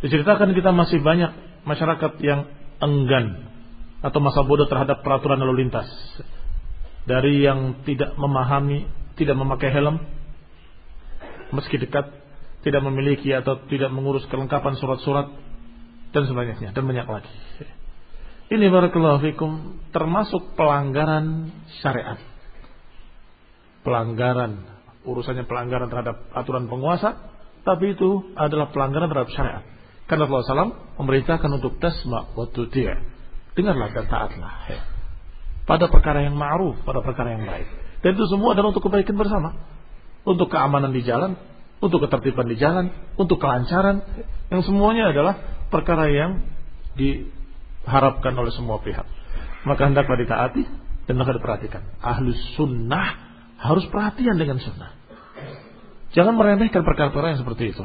Diceritakan kita masih banyak masyarakat yang enggan atau masa bodoh terhadap peraturan lalu lintas. Dari yang tidak memahami, tidak memakai helm, meski dekat, tidak memiliki atau tidak mengurus kelengkapan surat-surat dan sebagainya dan banyak lagi. Ini barakallahu fikum termasuk pelanggaran syariat. Pelanggaran urusannya pelanggaran terhadap aturan penguasa, tapi itu adalah pelanggaran terhadap syariat. Karena Allah SAW memerintahkan untuk tasma wa tuti' dengarlah dan taatlah pada perkara yang ma'ruf, pada perkara yang baik. Dan itu semua adalah untuk kebaikan bersama. Untuk keamanan di jalan, untuk ketertiban di jalan, untuk kelancaran, yang semuanya adalah perkara yang diharapkan oleh semua pihak. Maka hendaklah ditaati dan hendaklah diperhatikan. Ahlus sunnah harus perhatian dengan sunnah. Jangan meremehkan perkara-perkara yang seperti itu.